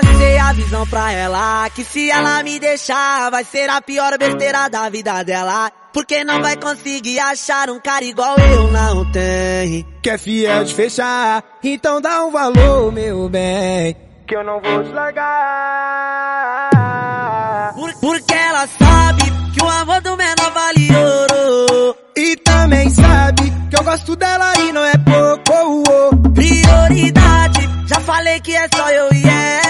passei a visão pra ela que se ela me deixar vai ser a pior besteira da vida dela. Porque não vai conseguir achar um cara igual eu não tem. Que é fiel de fechar, então dá um valor, meu bem. Que eu não vou te largar. Por, porque ela sabe que o amor do menor vale ouro. E também sabe que eu gosto dela e não é pouco. Oh, oh. Prioridade, já falei que é só eu e ela.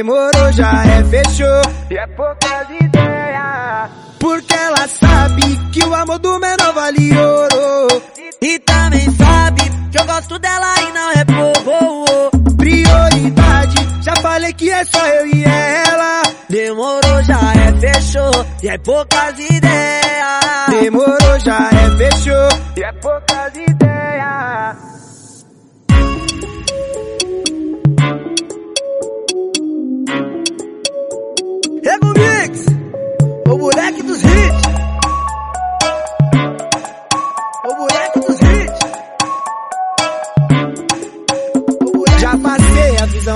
Demorou, já é fechou. E é poucas ideias. Porque ela sabe que o amor do menor vale ouro. E também sabe que eu gosto dela e não é pouco. Prioridade, já falei que é só eu e ela. Demorou, já é fechou. E é poucas ideias. Demorou, já é fechou. E é poucas ideias.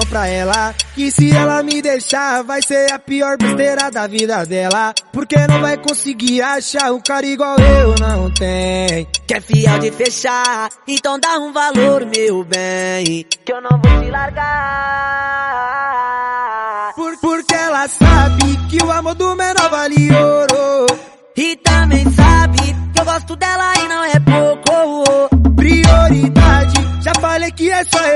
Pra ela. Que se ela me deixar vai ser a pior besteira da vida dela. Porque não vai conseguir achar um cara igual eu não tem. Que é fiel de fechar, então dá um valor, meu bem, que eu não vou te largar. Por, Porque ela sabe que o amor do menor vale ouro. E também sabe que eu gosto dela e não é pouco. Prioridade, já falei que é só eu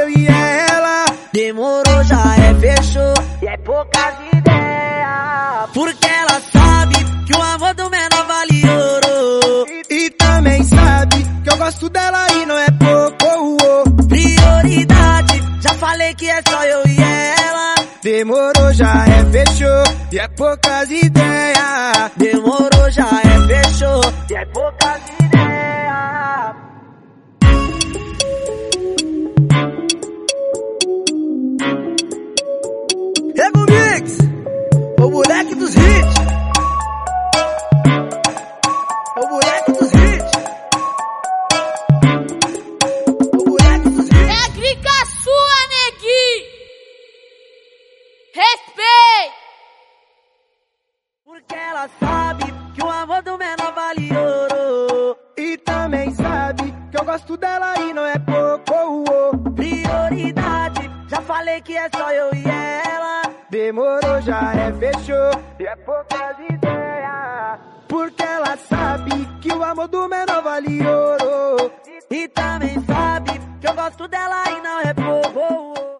é fechou, e é poucas ideias. Porque ela sabe que o amor do menor vale ouro. E também sabe que eu gosto dela e não é pouco. Prioridade, já falei que é só eu e ela. Demorou, já é fechou. E é poucas ideias. Demorou, já é fechou, e é poucas ideias. Respeito! Porque ela sabe que o amor do menor vale ouro. E também sabe que eu gosto dela e não é pouco. Prioridade, já falei que é só eu e ela. Demorou, já é fechou. E é poucas ideias. Porque ela sabe que o amor do menor vale ouro.